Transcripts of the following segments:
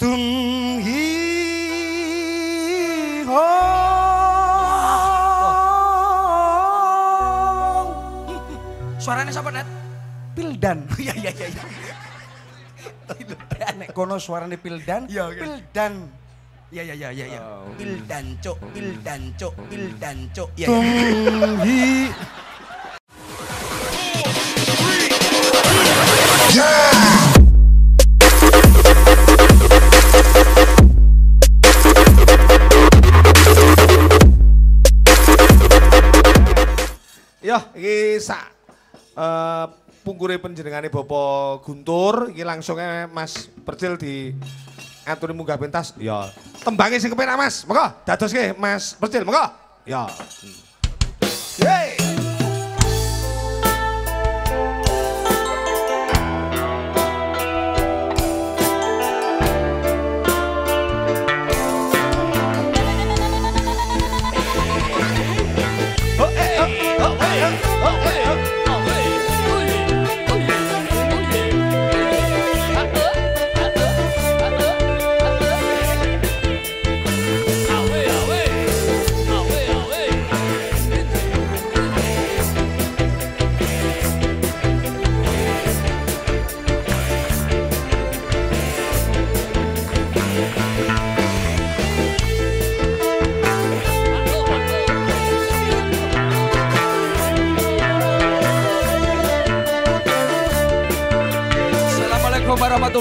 Hong. Suaranya siapa, Net? Pildan. Iya, iya, iya. iya. Nek kono suarane Pildan, Iya, oke. Pildan. Iya, iya, iya, iya. iya. Oh. Pildan, cuk, pildan, cuk, pildan, cuk. Iya, iya. hi Ya, sak eh pungkure panjenengane Bapak Guntur, iki langsungnya Mas Percil di aturi munggah pentas. Ya, tembange sing kepenak Mas. Monggo dadoske Mas Percil, monggo. Ya. Yeay.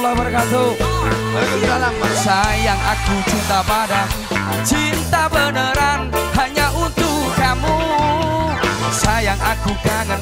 Wabarakatuh. Waalaikumsalam. Sayang aku cinta padamu Cinta beneran hanya untuk kamu Sayang aku kangen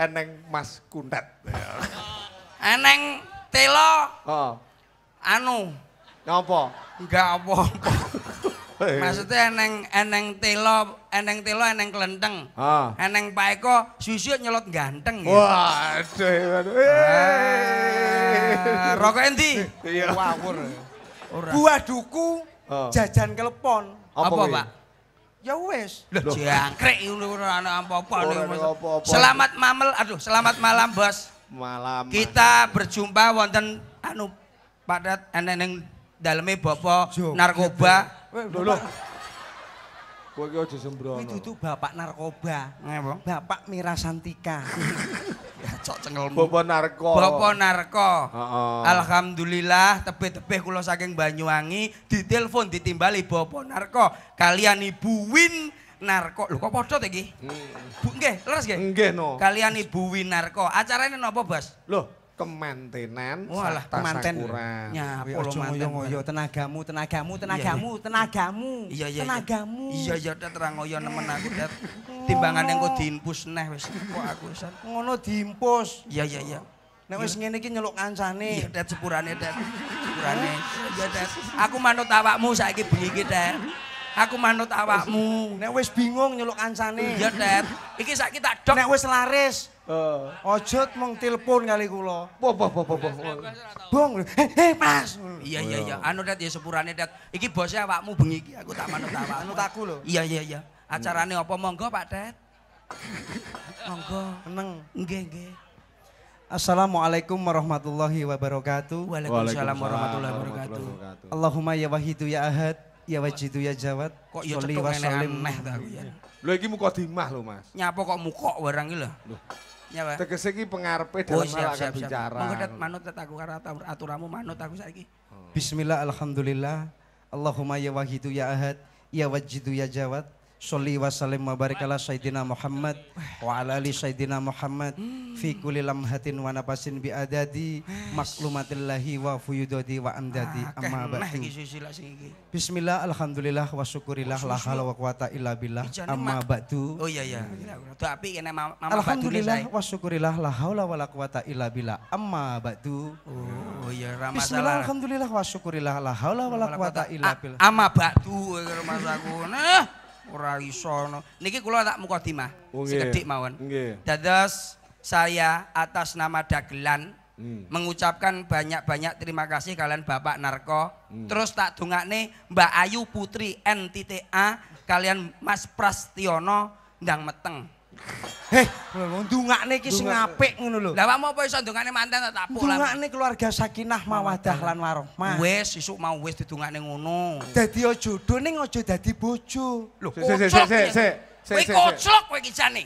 eneng mas kuntet. eneng telo Oh, anu ngapa? enggak apa-apa. Maksudnya eneng eneng telo, eneng telo eneng kelenteng. Ah. Eneng Pak Eko susu nyelot ganteng ya. Waduh, waduh. Ah, Rokok endi? Iya. Wawur. Buah duku Oh. jajan kelepon. Apa? Pak? Ya wis. Loh, jangkrik ora ana apa-apa. Selamat mamel, aduh, selamat malam, Bos. Malam. Kita berjumpa wonten anu padat eneng daleme bapak narkoba. Lho, lho. Kowe iki aja sembrono. Kuwi dudu bapak narkoba. Bapak Mirasantika. Ya cok cengelmu. Bapak narko. Bapak narko. Heeh. Alhamdulillah tebih-tebih kula saking Banyuwangi ditelepon ditimbali Bapak narko kalian Ibu Win narko. Lho kok padha ta iki? Bu nggih, leres nggih? Nggih no. Kalian Ibu Win narko. Acarane napa, Bos? Loh, kemantenan. Walah, kemanten. sakuran. Nyapo Kuwi lo aja manten. ngoyo-ngoyo tenagamu, tenagamu, tenagamu, tenagamu. Iya iya. Tenagamu. Iya iya dat terang ngoyo nemen aku dat. Timbangan yang kok diinpus neh wis kok aku san. Ngono diimpus. Iya iya iya. Nek wis ngene iki nyeluk Iya kancane. dat sepurane dat. Sepurane. Iya dat. Aku manut awakmu saiki bengi iki dat. Aku manut awakmu. Nek wis bingung nyeluk kancane. Iya dat. Iki saiki tak dok. Nek wis laris, Eh, ojo mong telepon kali kula. po po po po po. Bong, heh heh Mas. Iya iya iya. Anu dat ya sepurane dat. Iki bosnya awakmu bengi iki aku tak manut awakmu. Manut aku lho. Iya iya iya. Acarane apa monggo Pak Dat? Monggo. Tenang. Nggih nggih. Assalamualaikum warahmatullahi wabarakatuh. Waalaikumsalam warahmatullahi wabarakatuh. Allahumma ya wahidu ya ahad, ya wajidu ya jawad. Kok ya aneh ta aku ya. Lho iki muka dimah lho, Mas. Nyapa kok mukok barang iki lho. Nyapa. Tegese iki pengarepe Oh dalam siap hal siap siap. bicara. Monggo dat manut dat aku karo atur- aturamu manut aku saiki. Bismillah, alhamdulillah. Allahumma ya wahidu ya ahad, ya wajidu ya jawad. Sholli wa sallim wa barik ala Sayyidina Muhammad wa ala ali Sayyidina Muhammad fi kulli lamhatin wa nafasin bi adadi maklumatillahi wa fuyudodi wa amdadi Akeh amma ba'du. Bismillah, alhamdulillah, wa syukurillah, la hawla wa quwata illa billah, amma ba'du. Oh iya iya. Tuh api kene mama badune Alhamdulillah, wa syukurillah, la hawla wa la quwata illa billah, amma ba'du. Oh iya ra Bismillah, alhamdulillah, wa syukurillah, la hawla wa la quwata illa billah. A- Ama batu karo mas aku. Nah, ora iso no. Niki kula tak mukadimah. Oh. Sekedhik mawon. Nggih. Dados saya atas nama Dagelan Hmm. mengucapkan banyak-banyak terima kasih kalian Bapak Narko. Hmm. Terus tak dongakne Mbak Ayu Putri NTTA kalian Mas Prastiono ndang meteng. Heh, ndungakne iki sing apik ngono lho. Lah awakmu apa iso dongakne manten tak tapuk lah. Ndungakne keluarga sakinah mawadah lan warahmah. Wis isuk mau wis didongakne ngono. Dadi aja jodoh ning aja dadi bojo. Lho, Sik, sik, sik, sik, sik, Kowe kocok kowe iki jane.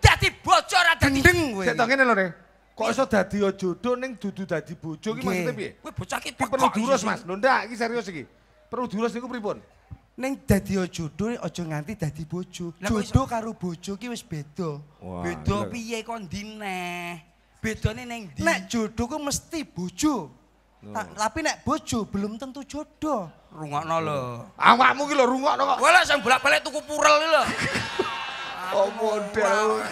Dadi bocor ora dadi. Gendeng kowe. Sik to ngene lho, Re. Kok iso dadi jodoh ning dudu dadi bojo iki maksudnya piye? Kowe bocah ki Iki perlu diurus, Mas. Lho ndak, iki serius iki. Perlu diurus niku pripun? Ning dadi jodoh aja nganti dadi bojo. Kok Jodoh karo bojo ki wis beda. Beda piye kon dineh? Bedane ning ndi? Nek jodoh ku mesti bojo. Ta- tapi nek bojo belum tentu jodoh. rungokno lho. Awakmu ki lho rungokno kok. Lah sing bolak-balik tuku purel lho. Oh model.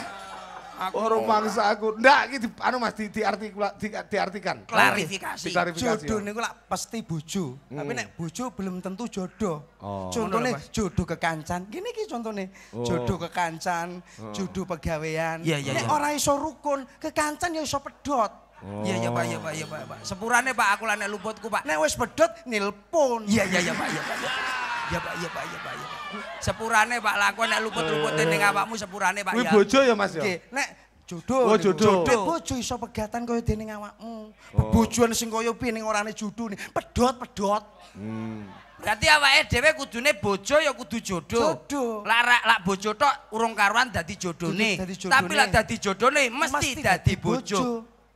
Aku Ora mangsa aku. Ndak iki di, anu Mas di, diartikula- di, diartikan. klarifikasi. Diklarifikasi. Jodoh ya. niku lak pasti bojo. Tapi nek bojo belum tentu jodoh. Oh. Contohnya jodoh kekancan. Gini ki contohnya. Oh. Jodoh kekancan, jodoh pegawean. Iya, iya, nek iya. ora iso rukun, kekancan ya iso pedot. Iya iya Pak, iya Pak, iya Pak, Pak. Sepurane Pak aku lah nek luputku Pak. Nek wis pedot nilpon. Iya iya iya Pak, iya Pak. Iya Pak, iya Pak, iya Pak, iya Pak. Sepurane Pak lakon nek luput-luput ning awakmu sepurane Pak Kuwi ya. bojo ya Mas ya? Nggih, nek jodoh. Oh, jodoh. Nek bojo iso pegatan kaya dening awakmu. Bebojoan sing kaya piye ning orane jodoh nih. Pedot, pedot. Hmm. Berarti awake dhewe kudune bojo ya kudu jodoh. Jodoh. Ra- lak bojo tok urung karuan dadi jodone. Tapi lak dadi jodone mesti, Mesti dadi bojo. bojo.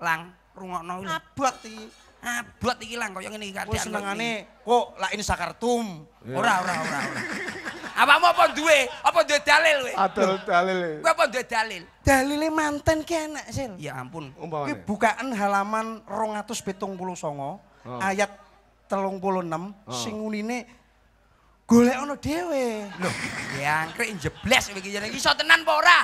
Lang rungokno iki. Abot iki. Abot iki lang kaya ngene iki Kowe kadean. senengane kok lak ini sakartum. Ora ora ora ora. Awakmu apa duwe? Apa duwe dalil kowe? Adol dalil. Kowe apa duwe dalil? Dalile manten ki enak, Sil. Ya ampun. Umpamane. bukaan halaman 279 ayat 36 sing unine golek ono dhewe. Loh, jangkrik jebles iki jeneng iso tenan apa ora?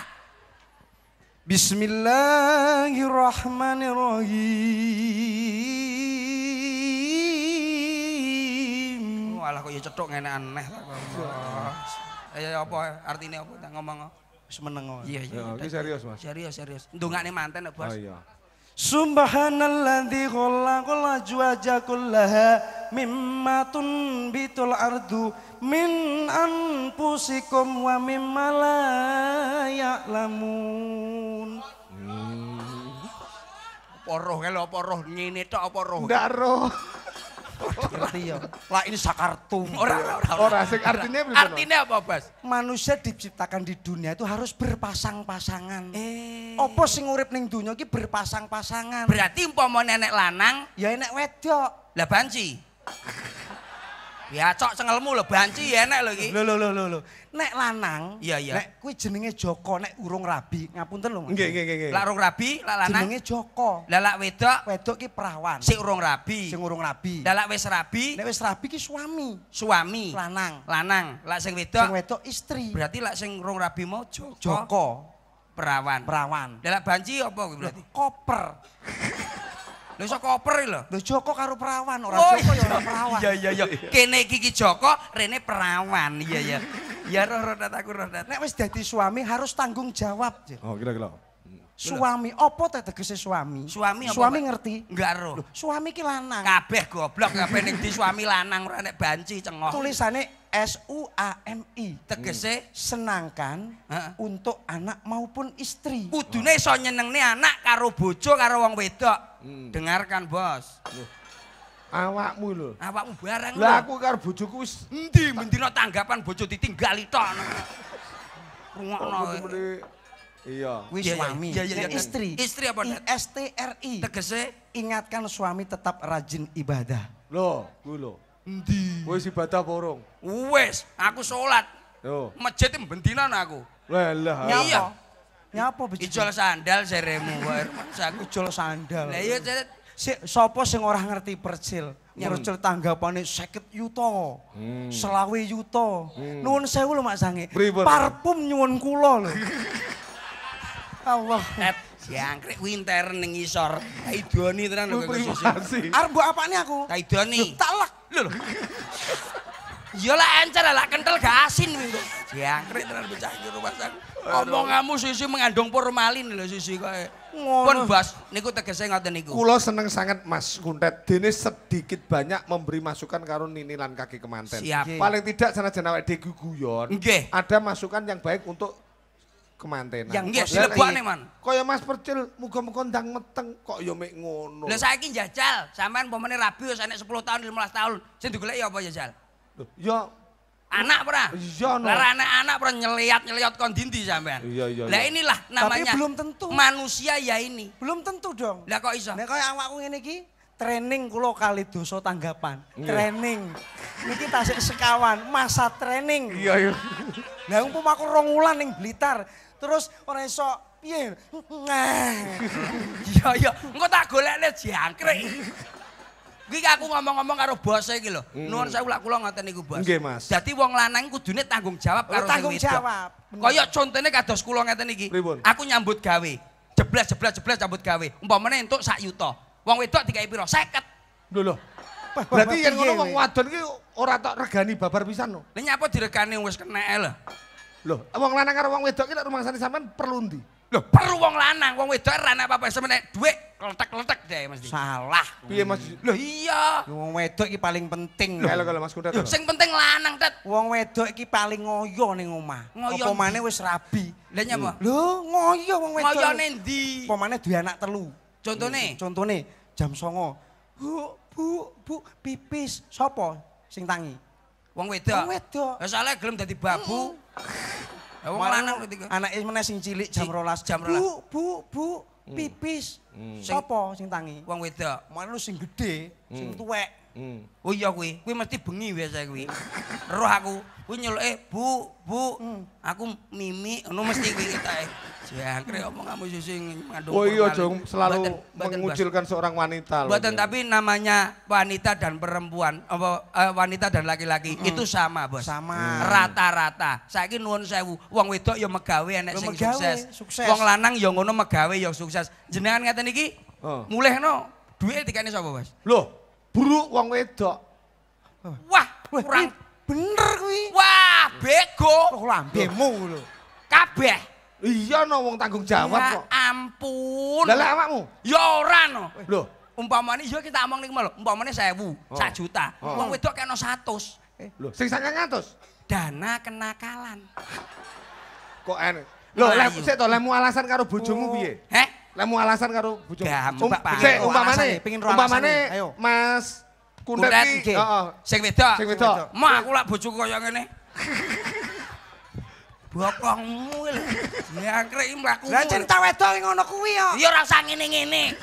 Bismillahirrahmanirrahim. Walah kok ya cetuk ngene aneh. Ya ya, apa artine apa ngomong? Wis meneng. Iya iya. Ya, ini serius, Mas. Serius serius. Ndongakne manten kok, Oh Bos. iya. Subhanalladzi khalaqal azwaja kullaha mimma tunbitul ardu min anfusikum wa mimma la ya'lamun. Apa roh kelo apa roh ngene tok apa roh? Ndak roh. Ngerti ya? Lah ini sakartum. Ora ora ora. Ora sing artinya pripun? Artinya apa, Bos? Manusia diciptakan di dunia itu harus berpasang-pasangan. Eh. Apa sing urip ning dunia iki berpasang-pasangan? Berarti umpama nenek lanang ya enek wedok. lah banci. Ya cok cengelmu lho banci ya enek lho iki. Lho lho lho lho. Nek lanang, Iya, iya. nek kuwi jenenge Joko, nek urung rabi, ngapunten lho. Nggih, nggih, nggih. Lak rong rabi, lak lanang. Jenenge Joko. Lah lak wedok Wedok ki perawan. sing urung rabi. sing urung rabi. Lah lak wis rabi, Nek wis rabi ki suami, suami. lanang. Lanang, lak sing Sing wedok wedok istri. berarti lak sing urung rabi mau Joko. Joko, Perawan. perawan. Lah lak banci apa kuwi berarti? Koper. Lho iso koper lho. Lho Joko karo perawan, ora Oh, Joko ya ora perawan. Iya iya iya. Kene iki ki Joko, rene perawan. Iya iya. Ya roh roh dat aku roh dat. Nek wis dadi suami harus tanggung jawab. Oh, kira-kira. Suami, apa teh tegese suami? Suami apa? Suami ngerti. Enggak roh. Suami ki lanang. Kabeh goblok kabeh ning di suami lanang ora nek banci cengoh. Tulisane S U A M I. Tegese Senangkan Heeh. untuk anak maupun istri. kudune iso nyenengne anak karo bojo karo wong wedok. Dengarkan, Bos. Awakmu lho. Awakmu barang Lah aku karo bojoku wis endi mendina tanggapan bojo ditinggali tok. Rungokno. Iya. Kuwi iya. suami. Iya, iya, Nek iya. istri. Istri apa, I? S T R I. Tegese Ingatkan suami tetap rajin ibadah. Loh, kuwi lho. Endi? Wis ibadah apa urung? Wes, aku salat. Yo. Masjid bendina aku. Lah lah. Iya. Nyapa? Nyapa begitu? Ijol sandal seremu wae rumahku. Ijol sandal. Lah iya Cet. Si, sapa sing ora ngerti percil? Percil tanggapane 50 yuta. Selawe yuta. Nuwun sewu lho Mak Sange. Parfum nyuwun kula lho. Allah. Et jangkrik winter ning isor. Kaidoni tenan lho kok. Privasi. Arep mbok apane aku? Kaidoni. Tak lek. Lho. Ya lah encer lah kental gak asin kok. Jangkrik tenan bocah iki rumah sak. Omonganmu sisi mengandung formalin lho sisi kowe. Ngono. Pun Bos, niku tegese ngoten niku. Kulo seneng sangat Mas Kuntet. Dene sedikit banyak memberi masukan karo Nini lan kaki kemanten. Siap. Paling tidak sanajan awake dhewe guyon. Nggih. Ada masukan yang baik untuk kemantenan. Yang Nggih, dilebokne man. Kaya Mas Percil muga-muga ndang meteng kok ya mek ngono. Lah saiki njajal, sampean pomene rabi wis enek 10 tahun 15 tahun. Sing digoleki apa ya, Jal? Loh, Ya Anak ora? Iya, no. Lah anak-anak ora nyeliat-nyeliat kon dindi sampean. Iya, iya, Lah iya. inilah namanya. belum tentu. Manusia ya ini. Belum tentu dong. Lah kok iso? Nek kaya awakku ngene iki training kula kali dosa tanggapan. Iya. Training. Niki tasik sekawan, masa training. iya iya. Lah umpama aku rong wulan ning Blitar, terus ora iso piye? Iya iya, engko tak golekne jangkrik. Kuwi aku ngomong-ngomong karo bos iki lho. Nuwun sewu lak kula ngoten niku, Bos. Hmm. Nggih, Mas. Dadi wong lanang kudune tanggung jawab karo sing tanggung wedok. jawab. Kaya contone kados kula ngeten iki. Pripun? Aku nyambut gawe. Jeblas jeblas jeblas nyambut gawe. Umpamane entuk sak yuta. Wong wedok dikai piro? 50. Lho lho. Berarti yang ngono wong wadon iki ora tok regani babar pisan no. Lah nyapa direkane wis kenek lho. Lho, wong lanang karo wong wedok iki nek rumangsane sampean perlu ndi? Lho, perlu wong lanang, wong wedok ora ana apa-apa semene dhuwit kletek-kletek deh mesti. Salah. Piye Mas? Lho iya. Wong wedok iki paling penting lho. Kalau Mas. Lho sing penting lanang, Tet. Wong wedok iki paling ngoyo ning omah. Ngoyo Apa maneh wis rabi. Lah nyapa? Lho, ngoyo wong wedok. Ngoyone ndi? Apa maneh duwe anak telu. Contone? Contone jam 09.00. Bu, bu, bu, pipis. Sopo sing tangi? Wong wedok. Wong wedok. Ya soalnya gelem dadi babu. Ya wong lanang ketika. Anake meneh sing cilik jam Ci- 12. jam Bu, bu, bu, pipis. Sopo sing tangi? Wong wedok. Malah lu sing gede, sing tuwek. Hmm. Oh iya kuwi, kuwi mesti bengi biasa kuwi. Roh aku, kuwi nyeluke, "Bu, Bu, aku mimi," ngono mesti kuwi ketoke. Jangkrik omong kamu sing ngandung Oh iya dong, selalu Bas. mengucilkan seorang wanita. loh. Mboten tapi namanya wanita dan perempuan apa eh, wanita dan laki-laki itu sama, Bos. Sama. Rata-rata. Saiki nuwun sewu, wong wedok ya megawe enek sing megawe, sukses. sukses. Wong lanang ya ngono megawe ya sukses. Jenengan ngeten iki Oh. mulehno duit dikene sapa, Bos? Loh, buruk wong wedok. Wah, Wah, kurang bener kuwi. Wah, bego. Kok lambemu lho. Kabeh. Iya no wong tanggung jawab Ya kok. ampun. Lah awakmu. Ya ora no. Loh, Umpamane ya kita omong niki lho, umpamane 1000, Oh. 1 juta. Oh. Wong wedok kena 100. loh sing sangang ngatus. Dana kenakalan. Kok enek. Loh, Melayu. lemu sik to lemu alasan karo bojomu Oh. piye? Heh? Lemu alasan karo bojomu. Sik, Pengen roh umpamane, umpamane alasane. Ayo. Mas Kundet Kundet, iki, heeh. Sing wedok. Sing wedok. Mah aku lak bojoku kaya ngene. Bokongmu lho. Jangkrik mlaku. Lah cinta wedok iki ngono kuwi ya. Ya ora usah ngene-ngene.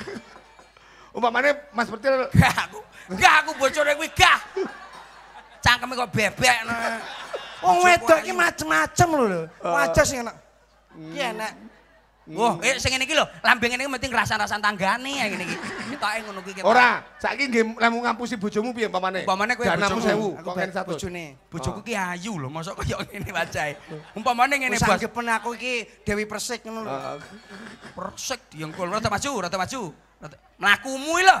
Umpamane Mas Pertil aku. Gah aku bojone kuwi gah. Cangkeme kok bebek. Wong wedok iki macem-macem lho. Wajah sing enak. Ki enak. Wah, eh sing ngene iki lho, lambeng ngene iki mesti ngrasa-rasan tanggane ya ngene iki. Ketoke ngono kuwi. Ora, saiki nggih lemu ngampusi bojomu piye umpamane? Umpamane kowe bojomu, 1000, Aku kok ngene 100. bojone. Bojoku ki ayu lho, mosok kaya ngene wajahe. Umpamane ngene bos. anggepen aku iki Dewi Persik ngono lho. Heeh. Persik diengkol rata maju, rata maju. Rata- Mlakumu iki lho.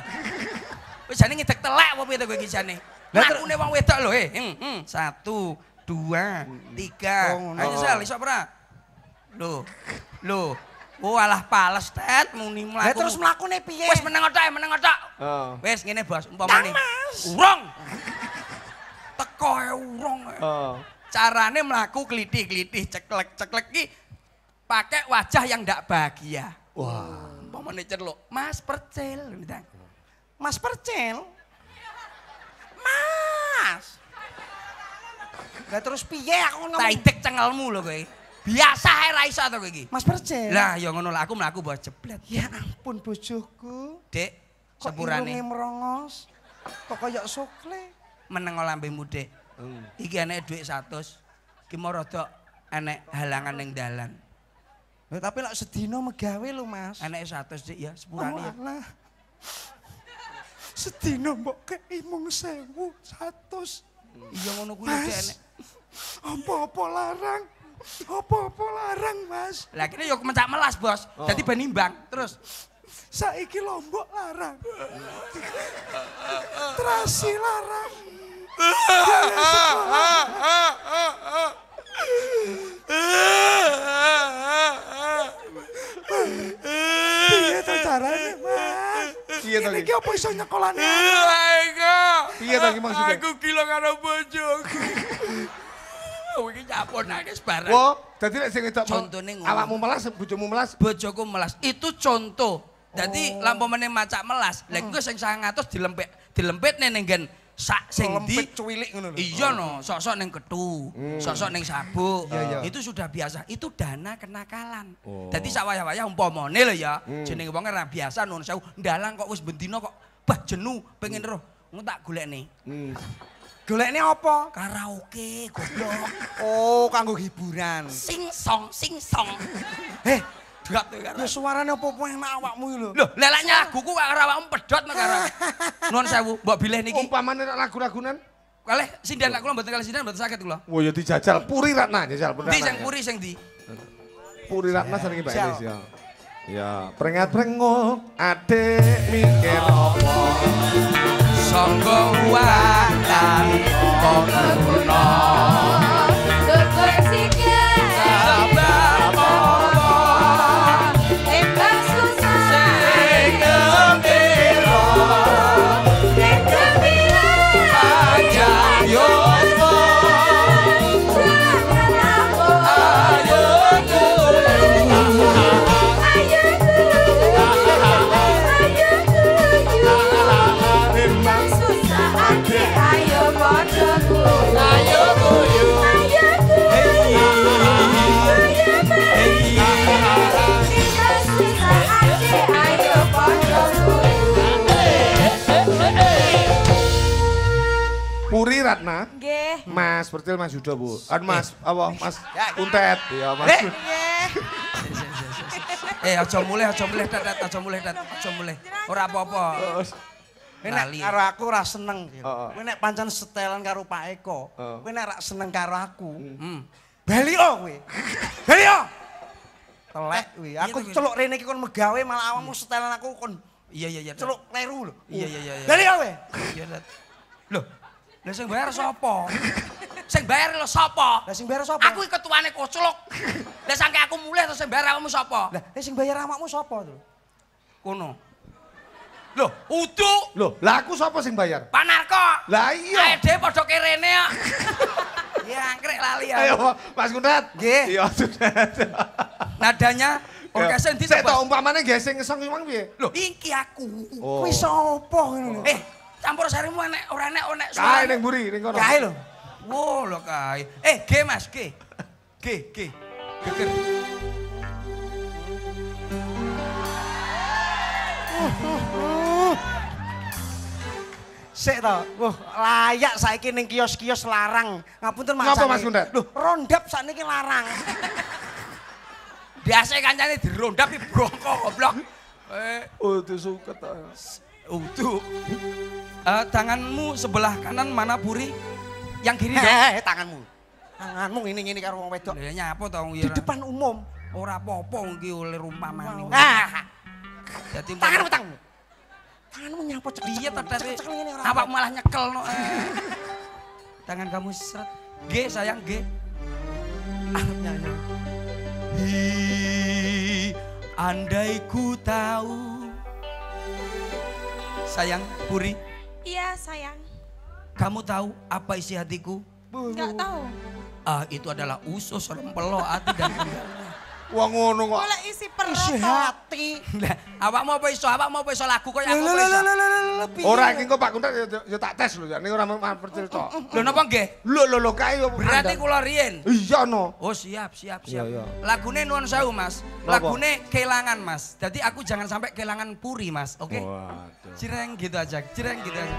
Wis jane ngedek telek apa piye to kowe iki jane? Mlakune wong wedok lho, eh. Hmm, hmm. Satu, dua, tiga. Oh. Ayo sel, iso ora? Lho. Lho. Oh alah pales tet muni Lah mlaku. terus mlakune piye? Wis meneng otak, meneng otak. Heeh. Wis ngene bos, umpamane. Urung. Teko ae urung. Heeh. Carane mlaku klithik-klithik ceklek-ceklek ki pakai wajah yang ndak bahagia. Wah. Umpamane celuk, Mas Percil gitu. Mas Percil. Mas, Lah terus piye aku ngomong? taitik cengelmu lho kowe. Biasa ae ra iso to kowe iki. Mas Percil. Lah ya ngono lah aku mlaku bos jeblet. ya ampun bojoku. Dek, Kok sepurane irunge merongos? Kok kaya sokle? meneng lambemu Dek. Hmm. Iki enek dhuwit 100. Ki mau rada enek halangan ning dalan. Lah tapi lek sedina megawe lho Mas. Enek 100 Dik ya, Oh, sepurane ya. alah. Sedina mbok kei mung 1000 100. Iya ngono kuwi Dek Mas. enek. Apa-apa larang. Apa-apa larang, Mas. Lah kene yo kemencak melas, Bos. Dadi ben imbang. Terus Saiki lombok larang. Terasi larang. Piye to carane, Mas? Piye to Ini iki? ki apa iso nyekolane? Piye to iki maksudnya? Aku gila karo bojoku. Oh, iki nyapon nangis bareng. Wo, dadi lek sing wedok Contone ngono. awakmu melas, bojomu melas. Bojoku melas. Itu contoh. Dadi lampu meneh macak melas. Lah iku sing 100 dilempet dilempetne ning nggen sak sing di cuwilik ngono lho. Iya no, sok-sok neng ketu, sok-sok neng sabuk. Itu sudah biasa. Itu dana kenakalan. Oh. Jadi sawaya-waya umpamane lho ya, jenenge wong ora biasa nun sewu. Ndalang kok wis bendina kok bah jenu pengen roh. Ngono tak golekne. Hmm. Golekne apa? Karaoke goblok. Oh, kanggo hiburan. Sing song, sing song. Eh, Drat tuh ya karo. suarane apa-apa enak awakmu iki lho. Loh, lelaknya laguku kok ora awakmu pedhot no karo. Nuwun sewu, mbok bilih niki. Umpamane nek lagu-lagunan, Kalih sindian kula mboten kalih sindian mboten saged kula. wo ya dijajal Puri Ratna, jajal Puri Ndi Ratna. sing puri sing ndi? Puri Ratna sering Mbak. Elis ya. Ya, prengat prengut adek mikir apa? ọkọ̀ wà láàárín ọkọ̀ wà. Mas Pertil Mas Yuda Bu. Kan Mas apa Mas Ya. Kuntet ya Mas. Eh. Eh aja mulih, aja mulih dat, dat, aja mulih dat, aja mulih. Ora apa-apa. Kowe nek karo aku ora seneng. Kowe nek pancen setelan karo Pak Eko, kowe nek ora seneng karo aku, Hmm. bali o kowe. Bali o. Telek. Iya, Aku iya. celuk rene iki kon megawe malah awakmu setelan aku kon Iya iya iya. Celuk kleru lho. Iya, iya, iya, iya. Bali o kowe. Iya dat. Loh, lha sing bayar sapa? Sing bayar lho sapa? Lah sing bayar sapa? Aku iki ketuane koceluk. Lah sangke aku mulih terus sing bayar awakmu sapa? Lah eh, sing bayar awakmu sapa to? Kono. Loh, udu Loh, lah aku sapa sing bayar? Pak Narko. Lah iya. Ae dhewe padha kerene kok. Ya angkrek lali ya. Ayo, Mas. Nggih. Iya, Kundat. Nadanya ndi Sik Bos? to umpamane geseng ngesong emang piye? Loh, iki aku. Oh. Kuwi sapa ngono lho? Eh, campur sarimu enek ora enek enek Kae ning mburi ning kono. Kae lho. Wo lho kae. Eh, G Mas, G. G, G. Geger. Sik to. Wah, layak saiki ning kios-kios larang. Ngapunten Mas. Ngapa, Sani. Mas Kundat? Loh, rondap sakniki larang. Biasa kancane dirondap iki brongko goblok. Eh, Oh, itu suket. udu. Eh, tanganmu sebelah kanan mana Puri? Yang kiri dong. Eh, tanganmu. Tanganmu ngene-ngene karo wong wedok. Lah nyapo to wong Di iki. depan umum. Ora apa-apa wong iki oleh rumah maning. Ah, Dadi tanganmu tanganmu. Tanganmu nyapo cek. Iya ngene ora. Awak malah nyekel no. Tangan kamu seret. G sayang G. Arep nyanyi. Hi, andai ku tahu. Sayang Puri, Iya sayang. Kamu tahu apa isi hatiku? Enggak tahu. Ah, itu adalah usus rempelo hati dan pinggalnya. Wah ngono kok. Boleh isi perut. Isi hati. Lah, awak mau apa iso? Awak mau apa iso lagu kaya aku iso? Ora iki kok Pak Kundat ya, ya tak tes lho ya. Ini ora mau percerita. Lho napa nggih? Lho lho lho kae yo. Berarti kula riyen. Iya no. Oh siap, siap, siap. Iya, iya. Lagune nuwun sewu Mas. Lagune kelangan Mas. Jadi aku jangan sampai kelangan puri Mas, oke? Waduh. Cireng gitu aja, cireng gitu aja.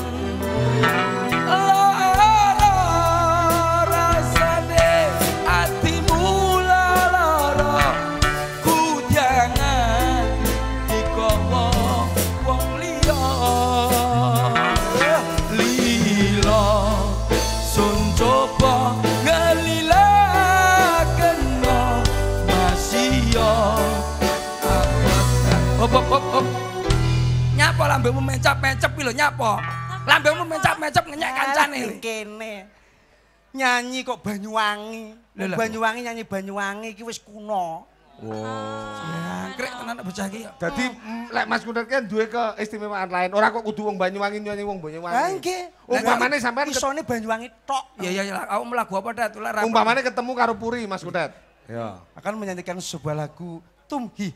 lambemu mencap-mencap iki lho nyapa. Lambemu mencap-mencap ngenyek kancane. Kene. Nyanyi kok Banyuwangi. Banyuwangi nyanyi Banyuwangi iki wis kuno. Jangkrik tenan bocah iki. Dadi mm, lek Mas Kundat kan duwe keistimewaan lain. Ora kok kudu wong Banyuwangi nyanyi wong Banyuwangi. nggih. Umpamane sampean isone Banyuwangi tok. Iya iya iya, aku lagu apa dah tulah rapi. umpamane ketemu karo Puri Mas Kundat. Ya. Akan menyanyikan sebuah lagu Tumhi.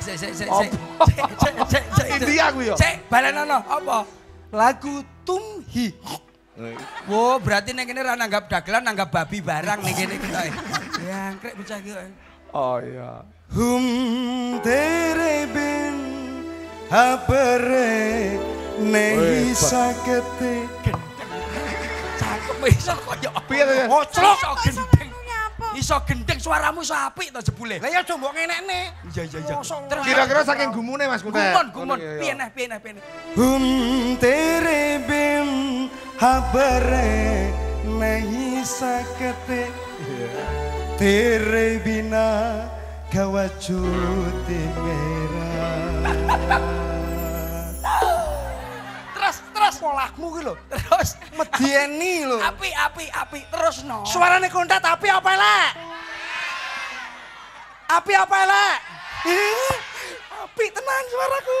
Sik sik sik Apa? sik. India kuwi ya. Cek balenono apa? Lagu Tumhi. Wo, berarti ning kene ra nanggap dagelan, nanggap babi barang ning kene kita. Jangkrik bocah iki. Oh iya. Hum tere bin habere nehi sakete. Cakep iso koyo. Piye to ya? Oh, iso gendeng. apa? Iso gendeng suaramu iso apik to jebule. Lah ya aja mbok ngenekne. Iya iya iya. Kira-kira saking gumune Mas Kuter. Gumun gumun piye neh piye neh piye neh. Hum terebim habare nahi sakete. Terebina gawacute merah. Terus terus Polakmu ki lho. terus Medieni lho. api api api terus no. Suarane kontak tapi apa elek? Api apa elek? Api tenan suaraku.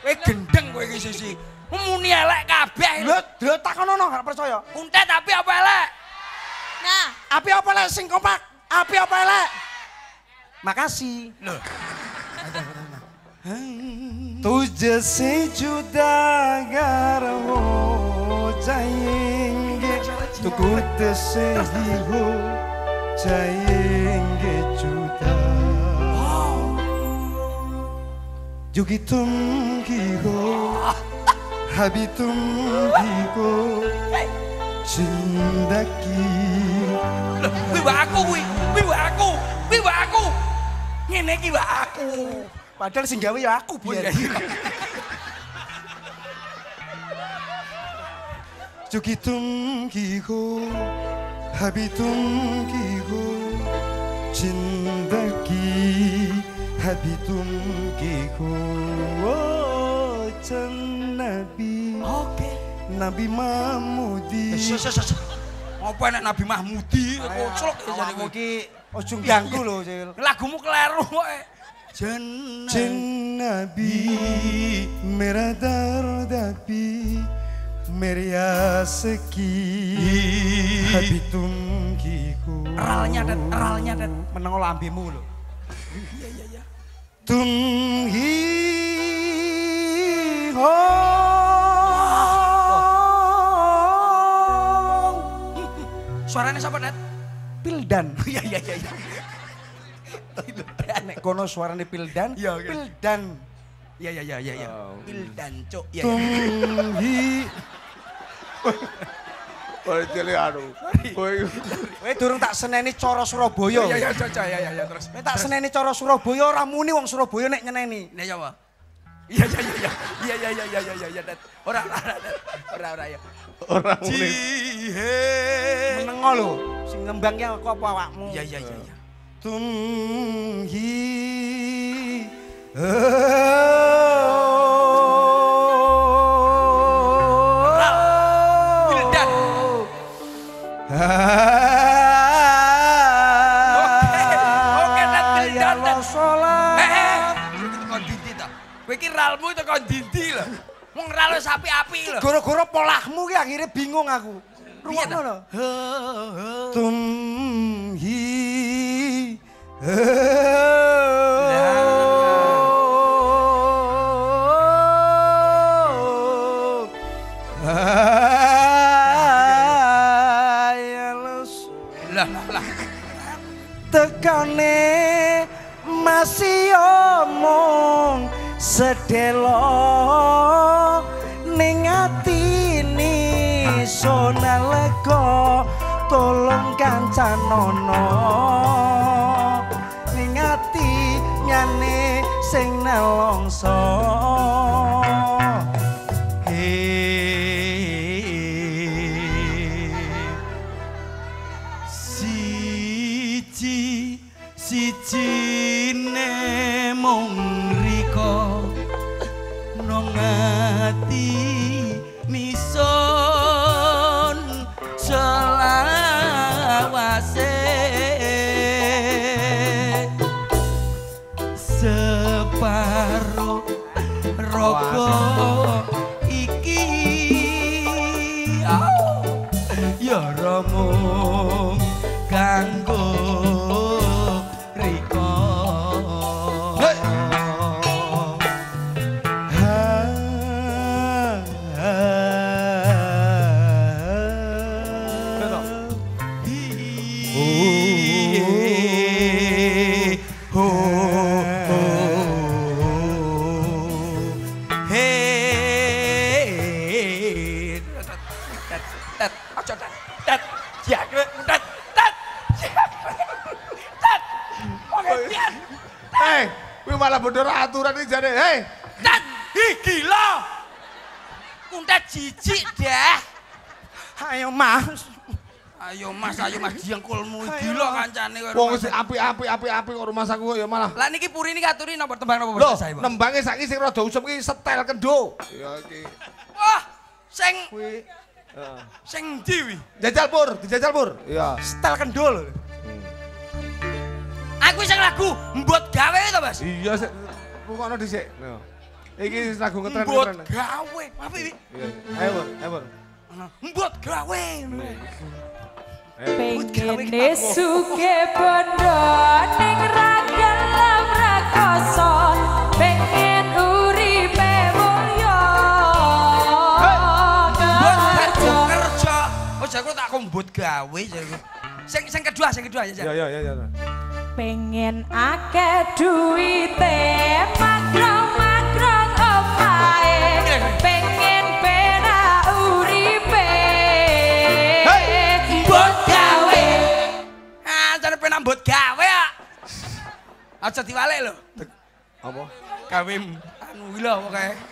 Kowe gendeng kowe iki sisi. Muni elek kabeh. Lho, lho takonono gak percaya. Kuntet tapi apa elek? Nah, Api apa elek sing kompak? Api apa elek? Makasih. तुझ से जुदा गर हो जाएंगे तो खुद से ही हो जाएंगे जुदा जुगी तुम ही हो हबी तुम ही हो जिंदगी Wibu aku, wibu aku, wibu aku, ngene iki aku. Padahal sing gawe ya aku, Bu. Jukitum kigo habitum kigo habi habitum ku, oh, iya. nabi. Oke. Nabi mahmudi. Eh, Apa enak nabi mahmudi? Kok celok ya jadi kowe. iki ganggu lho lagumu keliru kok eh. Jennabi Mera dardabi Meria seki Habitum kiku Ralnya dan ralnya dan menengok lambimu loh Iya iya iya. Tumhi Suaranya siapa, Dad? Pildan. Iya, iya, iya. iya. Nek kono suarane Pildan Iya, oke. Pildan Iya iya iya iya iya. Pildan, Cuk. Iya. iya. Tunghi Oh, cilik anu. Kowe Kowe durung tak seneni cara Surabaya. Iya iya iya iya iya terus. Kowe tak seneni cara Surabaya ora muni wong Surabaya nek nyeneni. Nek ya apa? Iya iya iya iya iya iya iya iya iya. Ora ora Dat. Ora ora ya. ora muni. Menengo lho, sing ngembangke aku apa awakmu? Iya iya iya iya. تمهي eh, oh. ya eh, eh, Iki ralmu itu kau dindi lah, mau sapi api lah, Goro-goro polahmu ki akhirnya bingung aku. Iya Rumono lho. Tum tekane masih omong sedelo ning atine sona lega tolong kancanono ning sing nelongso What? Iki jane. Hei, tet, ih gila, kuntet jijik dah. ayo mas Ayo mas, ayo mas, diengkulmu gila kancane kowe. wong sing apik-apik apik-apik kok rumah saku kok ya malah. Lah niki puri niki aturi napa tembang napa Loh, saya, Pak? nembange saiki sing rada usum ki setel kendo. Ya iki. Wah, sing Kuwi sing ndi wi? jajal pur, dijajal pur. Iya. setel kendul Aku sing lagu mbot gawe to, Mas. Iya rungokno dhisik. Yo. Iki lagu ngetren Mbot ngetren. gawe. Apa wi? Iya. Ayo pur, ayo pur. Mbot gawe. Pengene suke bondo ning ra gelem rakoso pengen uripe mulya Mbot kerja kerja. Oh, jago tak kok mbot gawe jago. Sing sing kedua, sing kedua ya, Iya Jan. iya iya iya. pengen akeh duwite makro makro opae pengen pera uripe. Hey. buat gawe. Acara pena buat gawe ya. Aja diwalek lho. Apa? Gawe anu wilah pokoknya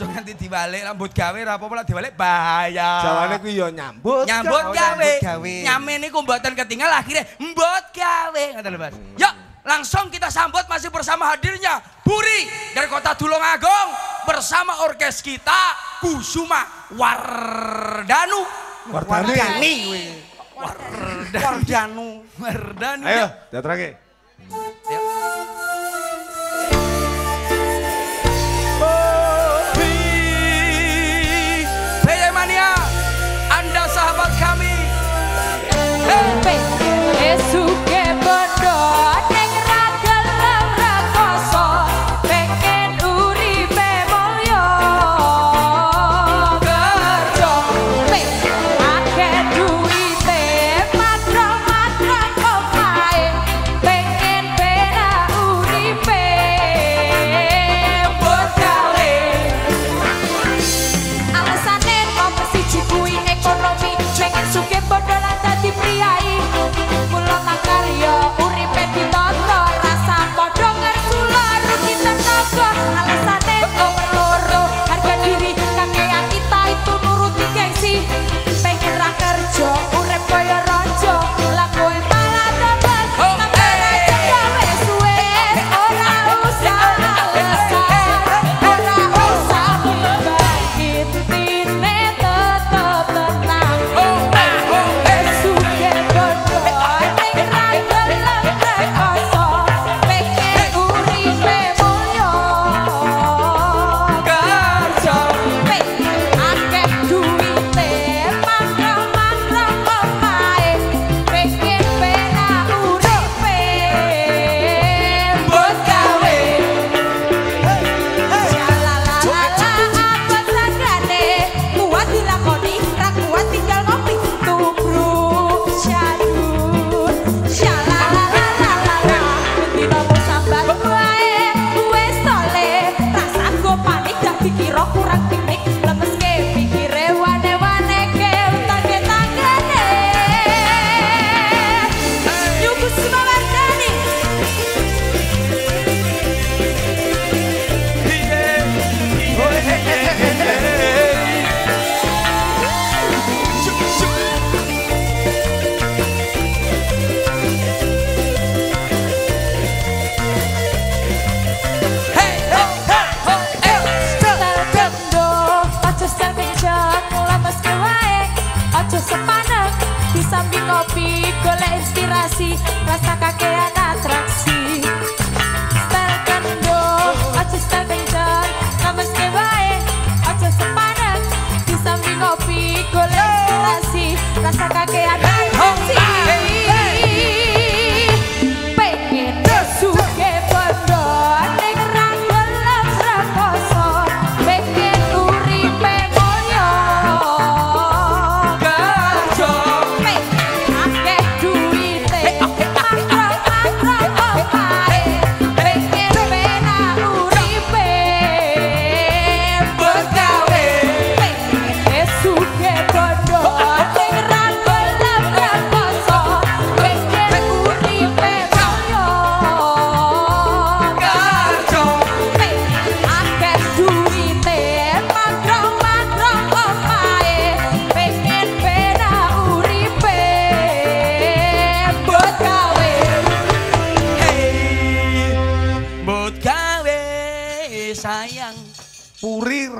Aja nganti dibalik rambut gawe ora apa-apa dibalik bahaya. Jawane kuwi ya nyambut. Nyambut gawe. Nyamene ku mboten ketinggal akhirnya mbot gawe ngoten lho Mas. Hmm. Yuk langsung kita sambut masih bersama hadirnya Buri dari kota Tulungagung bersama orkes kita Kusuma Wardanu Wardanu Wardani Wardanu Wardanu Ayo datang ya.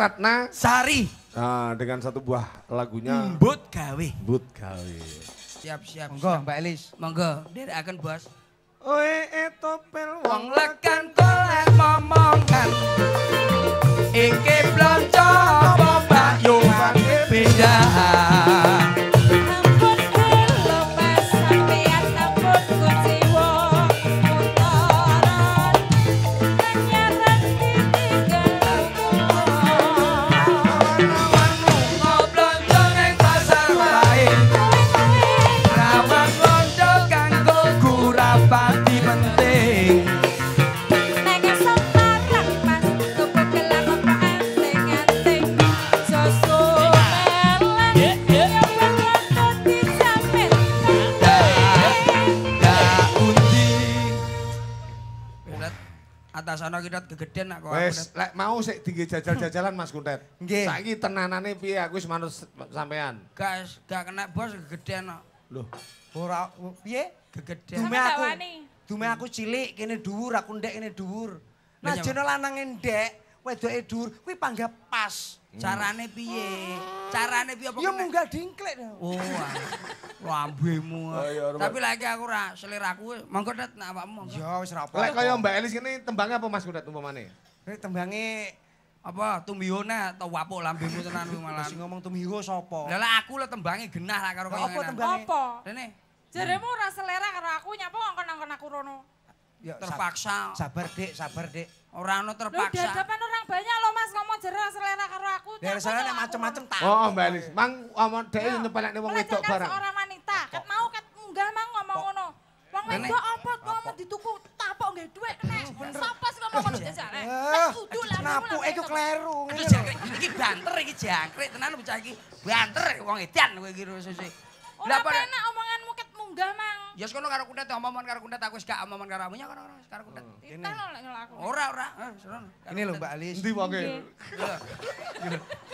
Ratna Sari. Nah, dengan satu buah lagunya. Hmm, Mbut Gawe. Mbut Gawe. Siap, siap. Monggo, siap. Mbak Elis. Monggo, akan bos. Oe etopel wong lekan kolek momongan. Ike blonco apa mbak Yuman pindahan. Sono kita kegedean nak kok. Wes, lek mau sik tinggi jajal-jajalan Mas Kuntet. Nggih. Saiki tenanane piye aku wis manut sampean. Guys, gak kena bos kegedean kok. Loh, Ora piye? Kegedean. Dume aku. Dume aku cilik kene dhuwur, aku ndek kene dhuwur. Nah jeno lanange ndek, wedoke dhuwur, kuwi panggah pas. Carane piye? Carane piye apa Ya munggah dingklek. Oh, lambemu. Oh, iya, Rumah. Tapi lagi aku ora seleraku wis. monggo det nak awakmu. Ya wis ra apa. lek kaya Mbak Elis kene tembangnya apa Mas Kuntet umpamane? Nek tembange Apa tumbione atau wapuk lambemu tenan kuwi lah malah. sing ngomong tumiho sapa? Lah aku lah tembange genah lah karo kaya apa ngene. tembange? Apa? Rene Jaremu ora selera karo aku nyapa ngongkon-ngongkon aku rono. Ya terpaksa. Sabar Dik, sabar Dik. Ora ono Lho terpaksa. dadapan orang banyak loh Mas ngomong ora selera karo aku. Sana karo nek macem-macem tak. Oh, Mbak Elis, mang omong dhek Yo, nyepelekne wong wedok barang. seorang wanita. Ket mau ket munggah mang ngomong ngono. Wong wedok apa ngomong dituku tapok nggih dhuwit kena. Sapa sih ngomong ngono jajare? Eh, kudu lah. napu iku kleru Iki ngene lho. iki banter iki jangkrik tenan bocah iki. Banter wong edan kowe iki sese. Ora Lah penak omonganmu ket munggah mang. Ya sekono karo kuntet omong karo kuntet aku wis gak omong karo kamu ya karo karo karo kuntet. Titah lho lek ngelaku. Ora ora, eh Ini lho. Mbak Alis. Wonge?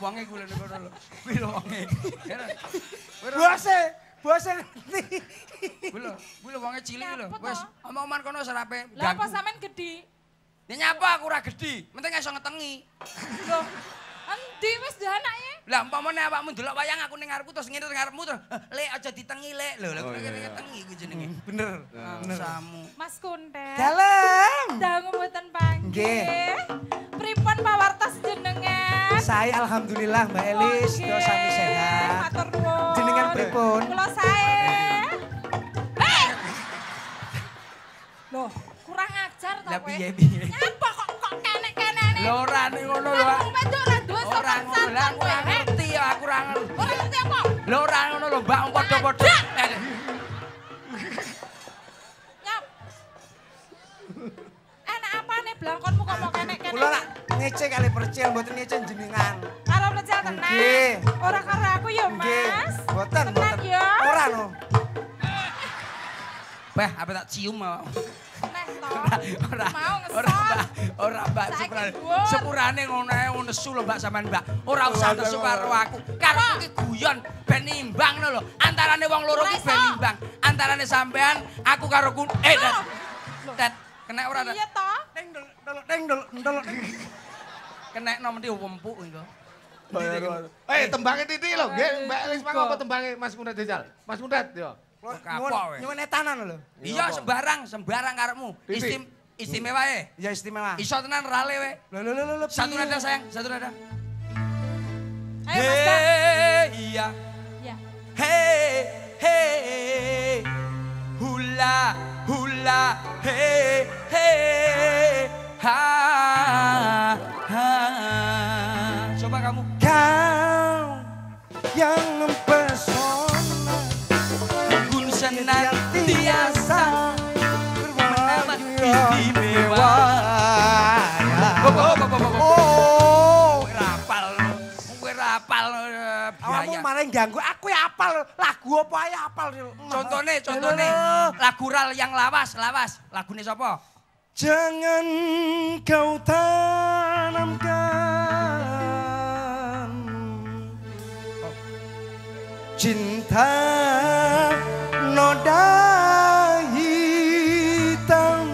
Wonge kula ning kono lho. Kuwi lho wonge. Bose, bose ngerti. Kuwi lho, kuwi lho wonge cilik lho. Wis to? omong-omongan kono serape Lah apa sampean gedhi? Ya nyapa aku ora gedhi, penting iso ngetengi. Loh, endi wis dah anak ya? Lah umpamane awakmu ndelok wayang aku ning ngarepku terus ngene ngarepmu terus, "Lek aja ditengi, Lek." Lho, lha Oh, kuwi iya, ngetengi kuwi jenenge. Bener. Samu. Mas Kuntet. Dalem. Dangu mboten panggih. Pripun pawartos jenengan? Saya alhamdulillah Mbak Elis, Nggih, doa sami sehat. Matur nuwun. Jenengan pripun? Kula sae. Hei! Loh, kurang ajar Lah kowe. piye piye? Nyapa kok kok kenek-kenene? Lho ora ngono lho. Wedok lah duwe Ora sopan ngono lah, santun aku ora ngerti ya, aku ora ngerti. Ora ngerti apa? Lho ora ngono lho, Mbak, padha-padha. Nyap. Enak apa nih blangkonmu kok mau kenek-kenek? Kula nak ngece kali percil mboten ngece jenengan. Kalau plecel tenang. Nggih. Ora karo aku ya, Mas. mboten mboten. ya. Ora no. Bah, apa tak cium mau? To. Ora. Mau Ora, Mbak. ngesot. Ora, Mbak. Sepurane. Sepurane ngono ae ngono nesu lho, Mbak sampean, Mbak. Ora usah nesu karo aku. Karo iki guyon ben imbang lho. Antarane wong loro ku ben iso. imbang. Antarane sampean, aku karo kun. Eh, Tet. Tet, kena ora? Iya to. Deng dol dol deng dol dol. Kena nom mesti empuk iku. Eh, tembangnya titik lho. Nggih, Mbak mang apa tembangnya Mas Kuntet Jajal? Mas Kuntet yo. Kapok, we. Nyuwun etanan lho. Iya, sembarang, sembarang karepmu. Istim istimewa ya. Ya istimewa. Iso tenan rale we. Lho lho lho. Satu nada sayang, satu nada. Ayo Mas. Hey, iya. Ya. Hey, hey. Hula, hula, hey, hey. Ha, ha. Coba kamu. Kau yang mempesona malah ganggu aku ya apal lagu apa ae apal. Contohnya, contohnya. Lagu ral yang lawas, lawas. Lagune sapa? Jangan kau tanamkan cinta noda hitam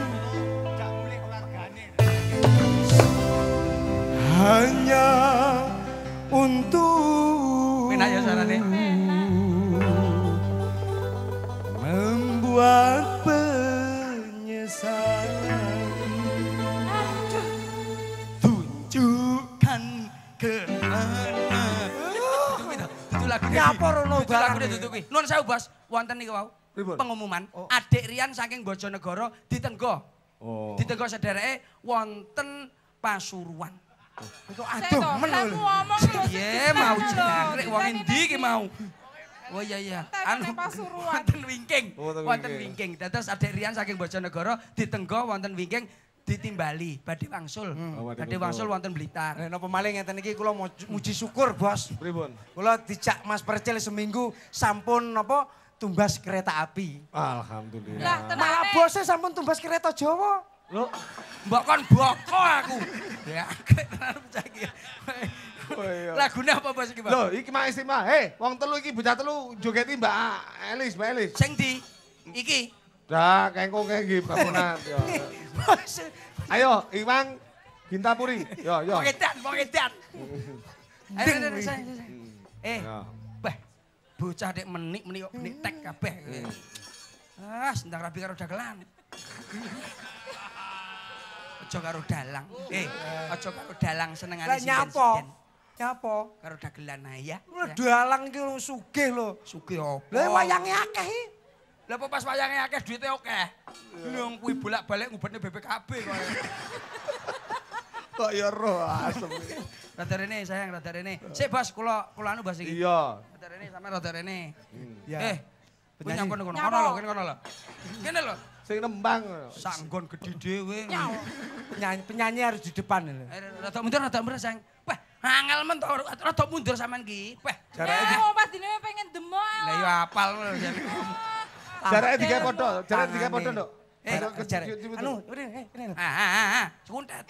hanya untuk Suarane. membuat penyesalan tunjukkan ke Tutu lagu Nyapa rono lagu barang tutupi. Nuwun sewu Bos, wonten niku wau. Pripun? Pengumuman, Oh. adik Rian saking Bojonegoro ditenggo. Oh. Ditenggo sedereke wonten Pasuruan. Saya aduh men lho. Iya, sing mau jangkrik wong endi ki nanti. mau. Oh iya iya. Pasuruan. wonten wingking. Wonten Wonten wingking. Dados adik Rian saking Bojonegoro ditenggo wonten wingking ditimbali badhe wangsul. Oh, badhe wangsul wonten Blitar. Nek napa malih ngeten iki kula mau muji syukur, Bos. Pripun? Kula dijak Mas Percil seminggu sampun napa tumbas kereta api. Alhamdulillah. Lah Malah tenane. bosnya sampun tumbas kereta Jawa. Loh, Mbok kon boko aku. Ya, akeh tenan bocah iki. Oh. Lagune apa Bos iki, Bos? Loh, iki mah istimewa. Hei, wong telu iki bocah telu jogeti Mbak Elis, Mbak Elis. Sing di iki. Dah, kengko kayak bangunan. Yo, yo. Bos. Ayo, Iwang Gintapuri. Yo, yo. Pengedan, pengedan. Ayo, ayo, ayo. Eh, bah, bocah dek menik menik menik tek kabeh. Ah, sendang rabi karo dagelan. Aja karo dalang. Eh, aja karo dalang senengane Lah nyapo? Nyapo? Karo dagelan ae ya. Dalang iki lu sugih lho. Sugih apa? Lah wayange akeh iki. Lah apa pas wayange akeh duite akeh. Lho kuwi bolak-balik ngubetne BPKB kok. Kok ya roh asem. Rada rene sayang, rada rene. Sik Bos, kula kula anu Bos iki. Iya. Rada rene sampe rada rene. Ya. Eh, kuwi nyangkon kono. Kono lho, kene kono lho. Kene lho. Sing nembang. Sanggon gedhe dhewe. Penyanyi, penyanyi harus di depan lho. Eh, Rada mundur, rada mundur sayang. Wah, angel men to, rada mundur sampean ki. Wah, Jarake Ya, pas dine pengen demo. lah yo apal jarake digawe padha, jarake digawe padha, Nduk. Eh, ke- Anu, ini, eh, ini. Ah, ah, ah, ah, kuntet.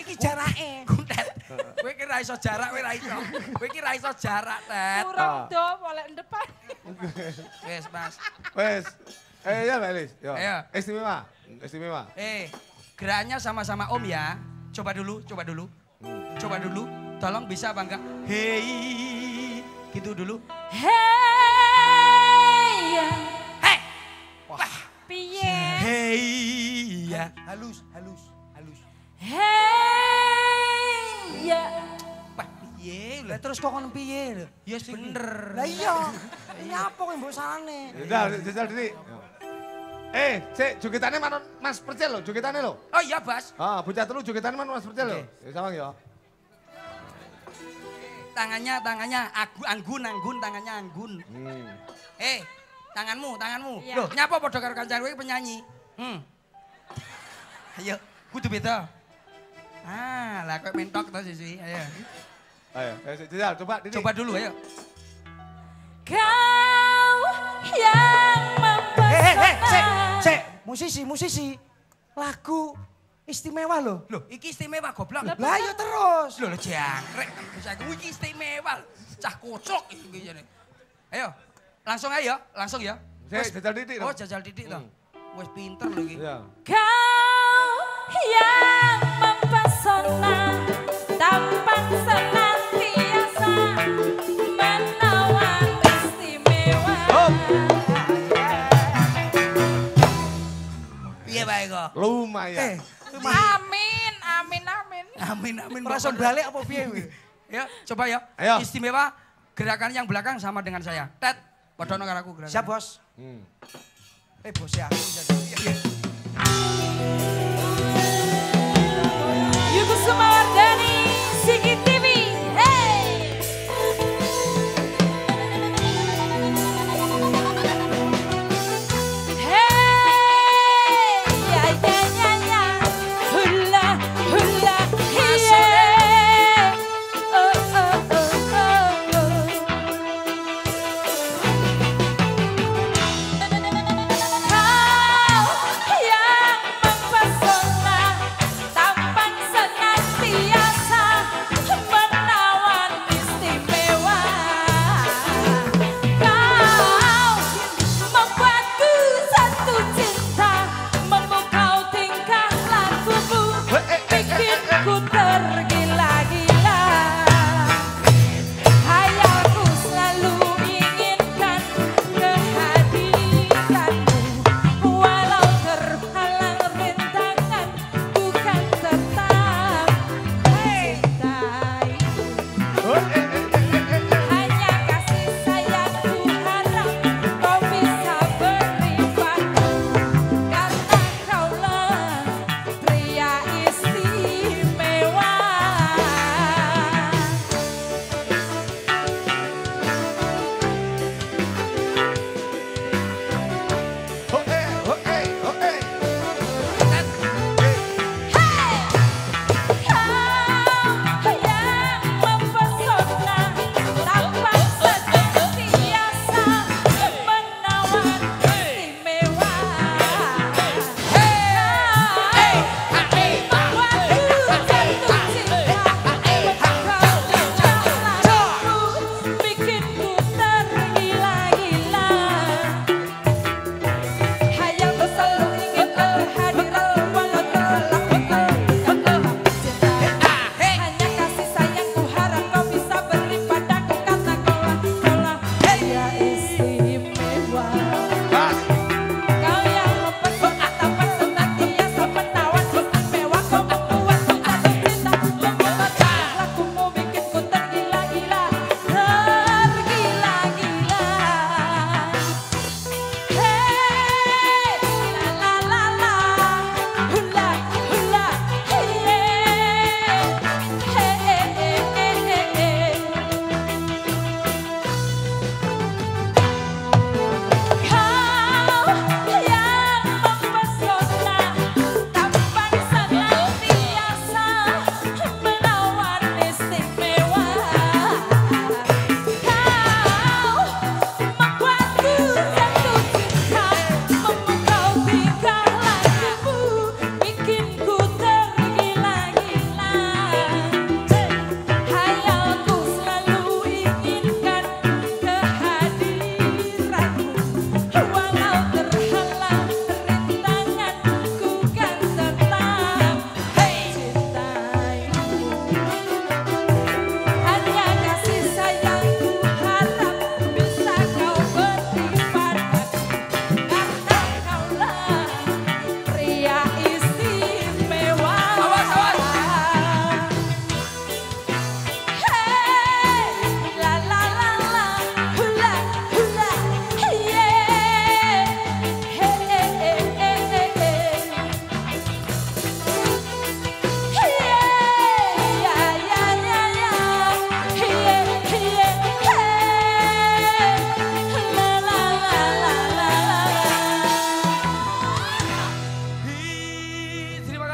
Iki jarake. Kuntet. Kowe ki ra iso jarak, kowe ra iso. Kowe ki ra iso jarak, Tet. Kurang do, boleh depan. Wes, Mas. Wes. Eh, ya Mbak Elis. Yo. Ayo. Istimewa. Istimewa. Eh, gerakannya sama-sama Om ya. Coba dulu, coba dulu. Coba dulu. Tolong bisa apa enggak? Hei. Gitu dulu. Hey ya, Hei. piye? Hei. Ya. Halus, halus, halus. Hey ya, Wah, piye. Lah terus kok ngono piye lho? Ya bener. Lah iya. Nyapa kok mbok salane? Jajal, jajal diri. Eh, cek jogetannya mana Mas Percil lo, jogetannya lo. Oh iya, Bas. Ah, bocah telu jogetannya mana Mas Percil lo. Ya sama ya. Tangannya, tangannya agu, anggun, anggun, tangannya anggun. Hmm. Eh, tanganmu, tanganmu. Iya. Loh, nyapa padha karo kancan kowe penyanyi? Hmm. Ayo, kudu beda. Ah, lah kok mentok to sisi. Ayo. Ayo, ayo jajal coba diri. Coba dulu ayo. kau yang Eh, eh, eh, cek, mempesona. Cek. Musisi, musisi. Lagu istimewa loh. Loh, iki istimewa goblok. Lah yo terus. Loh, lho jangkrik. Bisa aku iki istimewa. Cah kocok iki jane. Ayo, langsung ayo, langsung ya. Cek, jajal diri. Oh, jajal didik to. Wis pinter lho iki. Iya. Kau yang mempesona Tampang senantiasa Lumayan. Eh, Amin, amin, amin. Amin amin. Perasaan Bapak. balik apa piye kuwi? Ya, coba ya. Ayo. Istimewa gerakan yang belakang sama dengan saya. Tet, padha karo aku gerakan. Siap, Bos. Hmm. Eh, bos ya. aku jadi.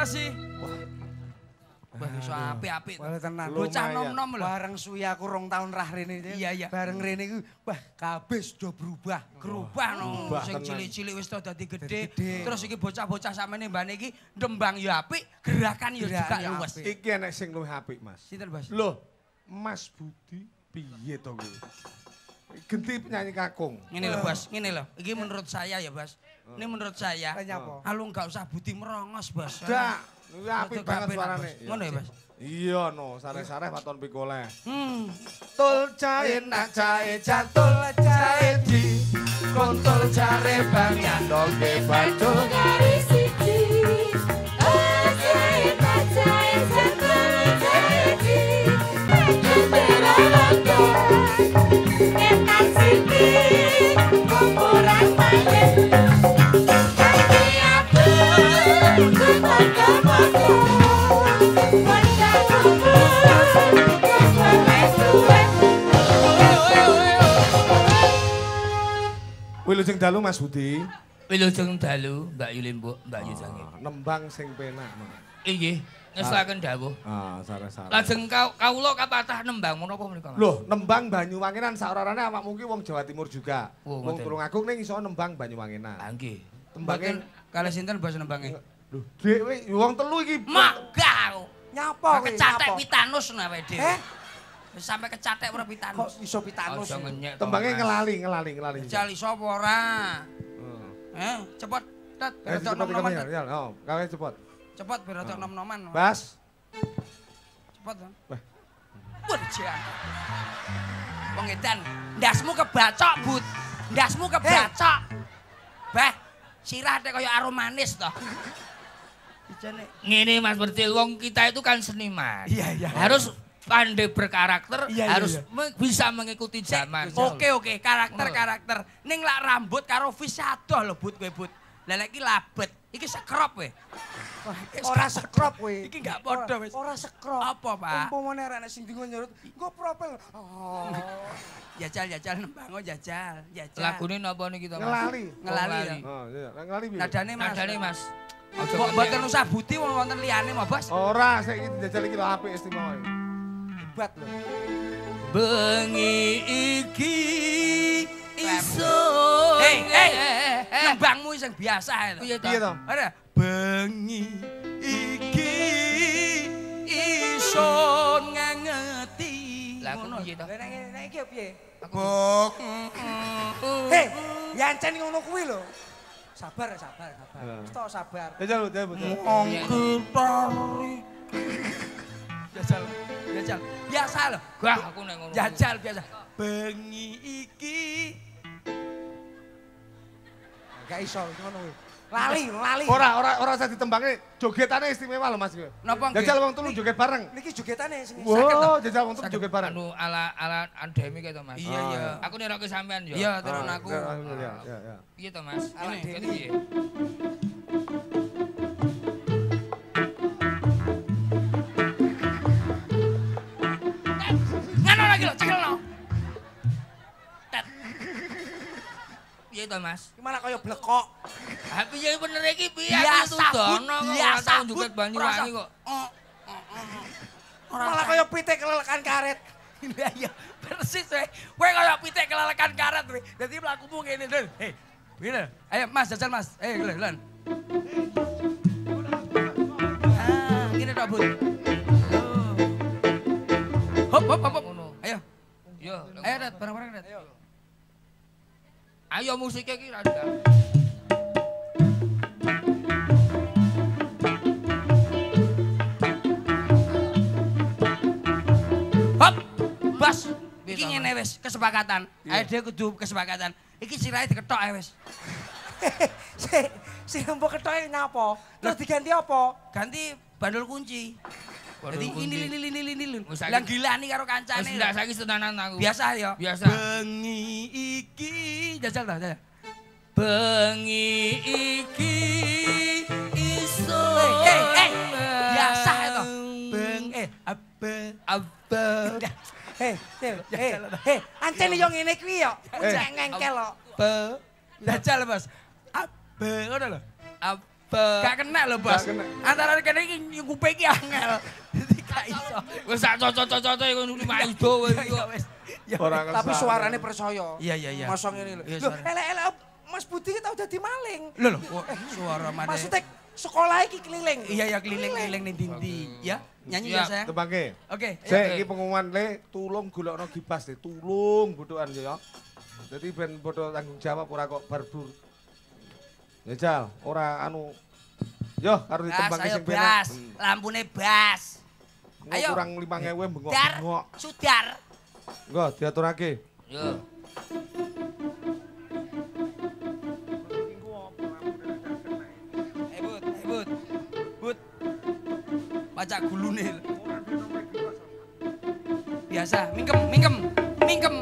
kasih. Wah, iso apik-apik. Bocah nom-nom lho. Bareng suwi aku rong taun rah rene iki. Iya, iya. Bareng rene ku, wah, kabeh sudah berubah. Kerubah no. Sing cilik-cilik wis dadi gedhe. Terus iki bocah-bocah samene mbane iki ndembang ya apik, gerakan ya juga luwes. Iki enek sing luwih apik, Mas. Sinten, Mas? Lho, Mas Budi piye to kuwi? Genti penyanyi kakung. Ngene lho, Bas. Ngene lho. Iki menurut saya ya, Bas. Ini menurut saya, alung gak usah buti merongos, bos. Tidak, tapi banget suarane. Ngono ya, bos? Iya, no, sare-sare paton pikole. Hmm. Tul cahe nak cahe cah, tul cahe di, kontol cahe bangyan doge batul ngari siji. Thank you. Wilujeng dalu Mas Budi. Wilujeng dalu, Mbak Yulimbo, Mbak Yusangi. Ah, Nembang sing penak. Inggih, ngestaken dawuh. Ah, sare-sare. Lajeng kau kawula kapatah nembang menapa menika? Mas? Loh, nembang Banyuwangenan saorane awakmu ki wong Jawa Timur juga. Oh, wong ngoten. Tulungagung ning iso nembang Banyuwangenan. Ah, nggih. Tembange- kalih sinten bos nembange? Loh, dhewe wong telu iki. Magau. Nyapa kowe? Kecatek pitanus nah wae dhewe. Eh? Wis sampe kecatek ora Kok pitanus. iso pitanus? Tembange ngelali, ngelali, ngelali. Jali sapa ora? Hmm. Eh, cepet. Tet, Eh, cepet nom-noman. ya. Oh, kawe cepet. Cepet biar rodok nom-noman. Bas. Cepet. Bang. Wah. Wajah. Wong edan, ndasmu kebacok, Bud. Ndasmu kebacok. Bah, sirah teh kaya arum manis toh. Ngene Mas Bertil, wong kita itu kan seniman. Iya, iya. Harus pandai berkarakter, Iya, iya, harus iya. me- bisa mengikuti zaman. Oke oke, karakter-karakter. Ning lak rambut karo vis adoh lho Bud kowe Bud. Lah lek iki labet, iki sekrop we. Ora sekrop kowe. Iki gak padha wis. Ora sekrop. Apa, Pak? Umpamane arek sing dingo nyurut, nggo propel. Oh. Jajal jajal nembango jajal, jajal. Lagune napa niki to Mas? Ngelali. Ngelali ya. Oh, iya, ngelali piye? Nadane Mas. Nadane Mas. Mbok mboten usah budi wong wonten liyane mah, Bos. Ora, saiki jajal iki lho apik istimewa. Hebat lho. bengi iki iso. Hei, hei, nembangmu sing biasa ae Piye to. to? To? Ada bengi iki iso ngangeti. Lah Ngono. piye to? Nek nek iki piye? Bok. Hei, yancen ngono kuwi lho. Sabar, sabar, sabar. Wis tok sabar. Jajal, jajal, jajal. Ongkitari. Jajal, jajal. Biasa loh. Wah, aku nek ngono. Jajal biasa. Bengi iki. Gak iso ngono kuwi. Lali, lali. Ora, ora, ora usah ditembangi. Jogetane istimewa lho Mas. Napa? Jajal wong telu joget bareng. Niki jogetane sing Wow, jajal wong telu joget bareng. Anu ala ala endemi kae to Mas. Iya, iya. Aku nerokke sampean yo. Iya, terus Ah, aku. Ya, ya, ya, ya. Piye to Mas? Ala Ini piye? Piye to Mas? Gimana kaya blekok. Ha piye bener iki piye? Aku Bud. tudono kok ora Biasa, tau Bud. juket Banyuwangi kok. Oh, oh, oh, Malah kaya pitik kelelekan karet. Iya iya persis we. Kowe kaya pitik kelelekan karet we. Dadi mlakumu ngene lho. Hei. Ngene. Ayo Mas jajal Mas. Eh lho lho. Ah, ngene tok. Hop hop hop. hop. Ayo. Yo. Ayo Red, bareng-bareng Red. Ayo musiknya ki Radha. Hop. Bas. Iki ngene wis kesepakatan. Ayo dhewe kudu kesepakatan. Iki sirahe diketok ae wis. Si si mbok ketoke nyapa? Terus diganti apa? Ganti bandul kunci. Jadi ini lili lili. Wis saiki- Lah gilani karo Wis kancane. ndak saiki tenanan aku. Biasa ya. Biasa. Bengi iki jajal ta jajal. Bengi iki iso. Hei, hei, biasa itu. Beng eh apa apa? Hei, hei, hei, hei, ancen yo ngene kuwi yo. Cek ngengkel kok. apa jajal Bos. Apa ngono lho. Apa? Gak kena lho Bos. Kena. Antara kene iki kuping iki angel. Jadi Gak iso. Wis sak cocok-cocoke ngono lima ido wis. Ya Tapi suarane percaya. Iya iya iya. Masa ngene lho. Iya, Lho, elek-elek Mas Budi tau dadi maling. Lho lho, kok suara mana? Maksudnya sekolah iki keliling. Iya ya keliling-keliling ning dindi. Ya, nyanyi ya Siap. sayang. Tembangke. Oke. Sik iki pengumuman le tulung golekno gibas le, tulung butuhan ya. Dadi ben padha tanggung jawab ora kok barbur. Ya Jal, ora anu Yo, ditembangke ayo sing penak. bas. Lampune bas. Ayo. kurang 5000 bengok. Dar, Bengok. sudar. Engko diaturake. Yo. Eh but, eh but. But. Pacak gulune. Biasa, mingkem, mingkem, mingkem.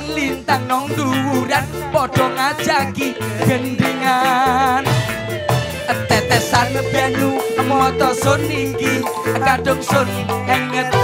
Lan lintang nong duran Podo ngajaki gendingan. Tetesan banyu moto sun iki Kadung sun enget-engeti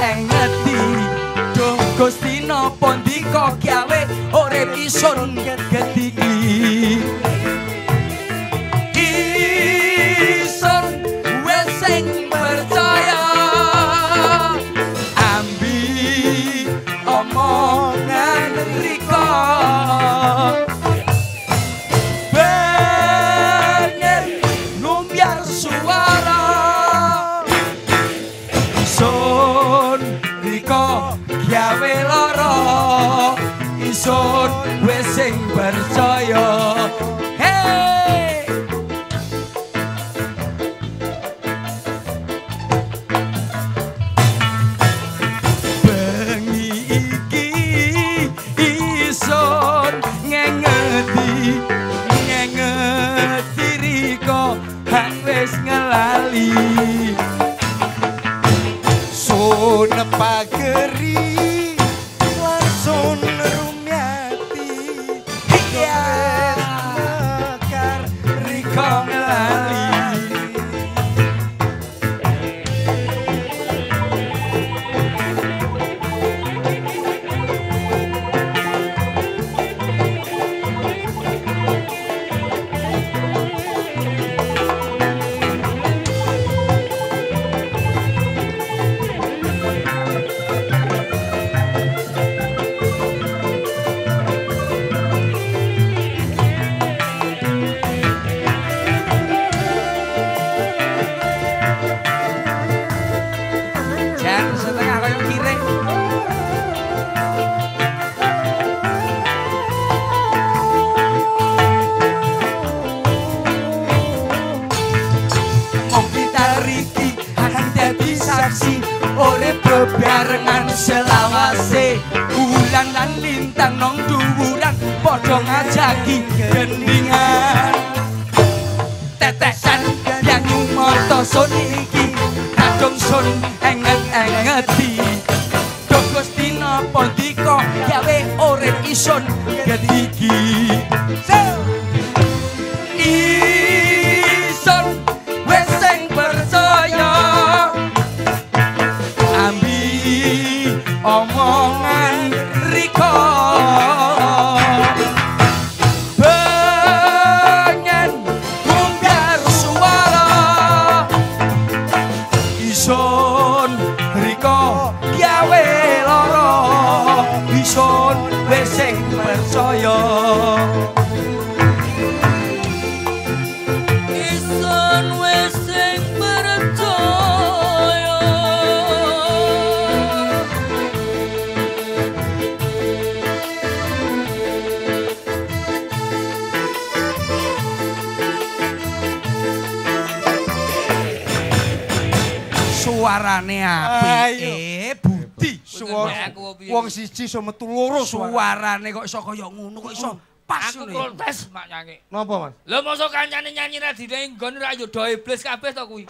siji iso metu loro suara. Suarane kok iso kaya ngono kok iso pas Aku kultes mak nyanyi. Napa, Mas? Lho mosok kancane nyanyi radine nggon ra yo do iblis kabeh to kuwi.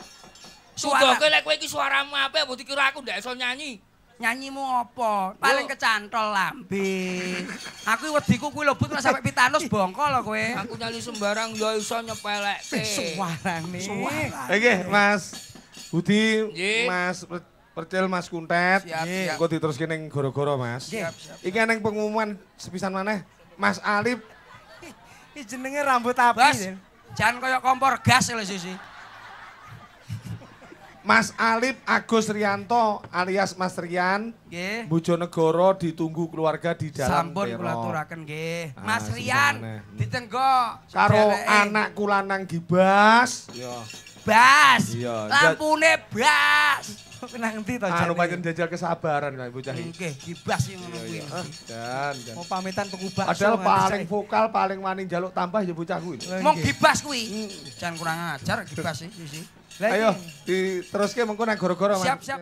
Suara- kowe lek kowe iki suaramu apik apa dikira aku ndak iso nyanyi. Nyanyimu apa? Paling kecantol lambe. Aku wediku kuwi lho but ora sampe pitanus bongko lho kowe. Aku nyanyi sembarang yo iso nyepelekke. Suarane. Oke, Mas Budi, Nggih. Mas Percil, Mas Kuntet. Siap, siap. Engko diteruske ning goro-goro, Mas. Siap, Iki ning pengumuman sepisan maneh. Mas Alip Iki jenenge rambut api. Bas, jangan kaya kompor gas lho sisi. Mas Alip Agus Rianto alias Mas Rian Nggih. Bojonegoro ditunggu keluarga di dalam Sampun kula aturaken nggih. Ah, Mas Rian ditenggo karo anak kulanang gibas. Yo. bas. Iya. Lampune bas. Nang endi to Anu jane? pancen jajal kesabaran kayak bocah iki. Nggih, gibas sing ngono kuwi. Dan, dan. Mau pamitan bakso. Padahal paling vokal, paling wani njaluk tambah ya bocah kuwi. Mong gibas kuwi. Jangan kurang ajar gibas sih. Lah, Ayo, iki. diteruske mengko nang goro-goro, Mas. Siap, siap.